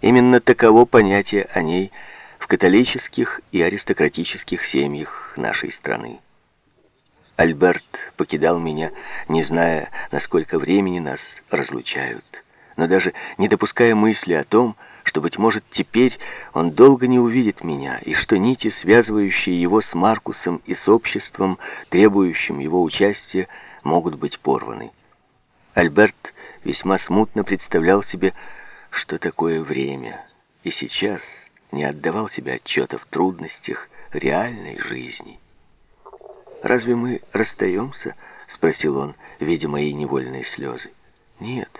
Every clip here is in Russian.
Именно таково понятие о ней в католических и аристократических семьях нашей страны. Альберт покидал меня, не зная, насколько времени нас разлучают, но даже не допуская мысли о том, что, быть может, теперь он долго не увидит меня, и что нити, связывающие его с Маркусом и с обществом, требующим его участия, могут быть порваны. Альберт весьма смутно представлял себе, что такое время, и сейчас не отдавал себе отчета в трудностях реальной жизни. «Разве мы расстаемся?» — спросил он, видя мои невольные слезы. «Нет,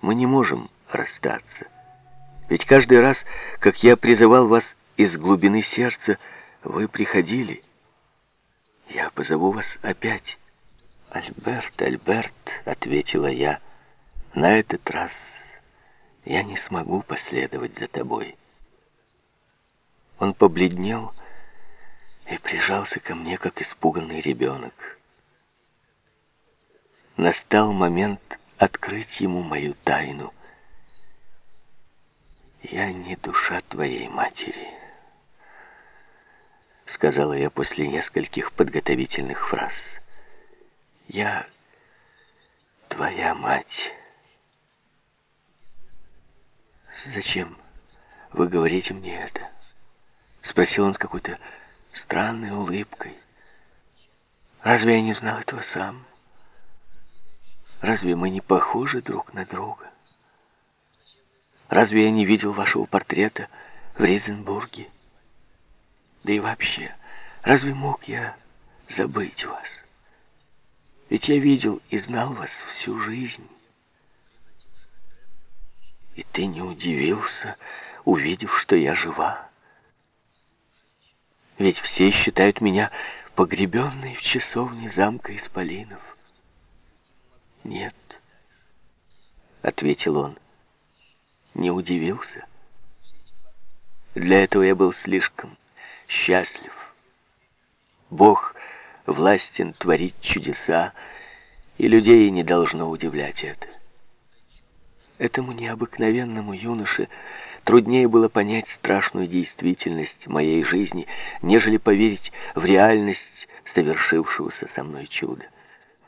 мы не можем расстаться. Ведь каждый раз, как я призывал вас из глубины сердца, вы приходили. Я позову вас опять». «Альберт, Альберт», — ответила я, — «на этот раз я не смогу последовать за тобой». Он побледнел и прижался ко мне, как испуганный ребенок. Настал момент открыть ему мою тайну. «Я не душа твоей матери», — сказала я после нескольких подготовительных фраз. «Я твоя мать». «Зачем вы говорите мне это?» — спросил он с какой-то странной улыбкой. Разве я не знал этого сам? Разве мы не похожи друг на друга? Разве я не видел вашего портрета в Ризенбурге? Да и вообще, разве мог я забыть вас? Ведь я видел и знал вас всю жизнь. И ты не удивился, увидев, что я жива. Ведь все считают меня погребенной в часовне замка Исполинов. Нет, ответил он, не удивился. Для этого я был слишком счастлив. Бог властен творить чудеса, и людей не должно удивлять это. Этому необыкновенному юноше Труднее было понять страшную действительность моей жизни, нежели поверить в реальность совершившегося со мной чуда.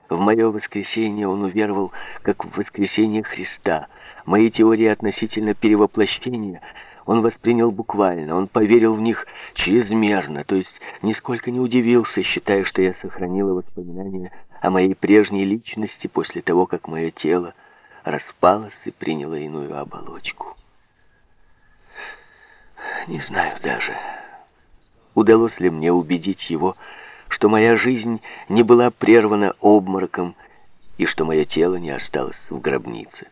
В мое воскресение он уверовал, как в воскресение Христа. Мои теории относительно перевоплощения он воспринял буквально, он поверил в них чрезмерно, то есть нисколько не удивился, считая, что я сохранила воспоминания о моей прежней личности после того, как мое тело распалось и приняло иную оболочку. Не знаю даже, удалось ли мне убедить его, что моя жизнь не была прервана обмороком и что мое тело не осталось в гробнице.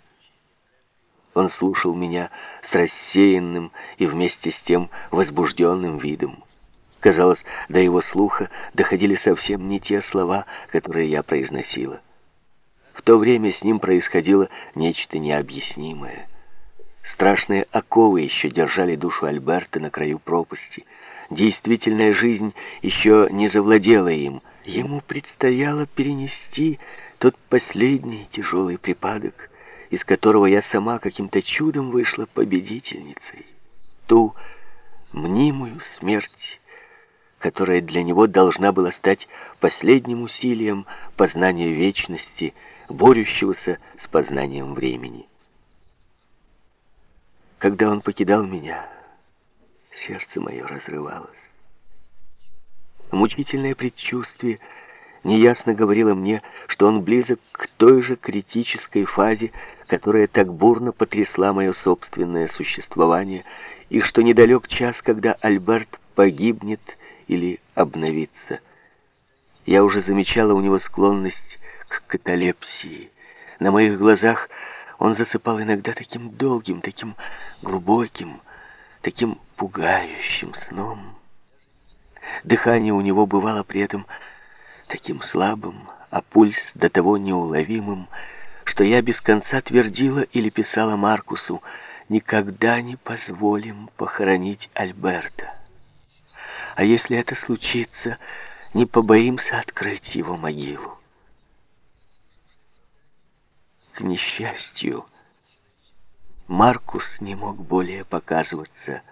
Он слушал меня с рассеянным и вместе с тем возбужденным видом. Казалось, до его слуха доходили совсем не те слова, которые я произносила. В то время с ним происходило нечто необъяснимое. Страшные оковы еще держали душу Альберта на краю пропасти. Действительная жизнь еще не завладела им. Ему предстояло перенести тот последний тяжелый припадок, из которого я сама каким-то чудом вышла победительницей. Ту мнимую смерть, которая для него должна была стать последним усилием познания вечности, борющегося с познанием времени. Когда он покидал меня, сердце мое разрывалось. Мучительное предчувствие неясно говорило мне, что он близок к той же критической фазе, которая так бурно потрясла мое собственное существование, и что недалек час, когда Альберт погибнет или обновится. Я уже замечала у него склонность к каталепсии. На моих глазах он засыпал иногда таким долгим, таким глубоким, таким пугающим сном. Дыхание у него бывало при этом таким слабым, а пульс до того неуловимым, что я без конца твердила или писала Маркусу «Никогда не позволим похоронить Альберта. А если это случится, не побоимся открыть его могилу». К несчастью, Маркус не мог более показываться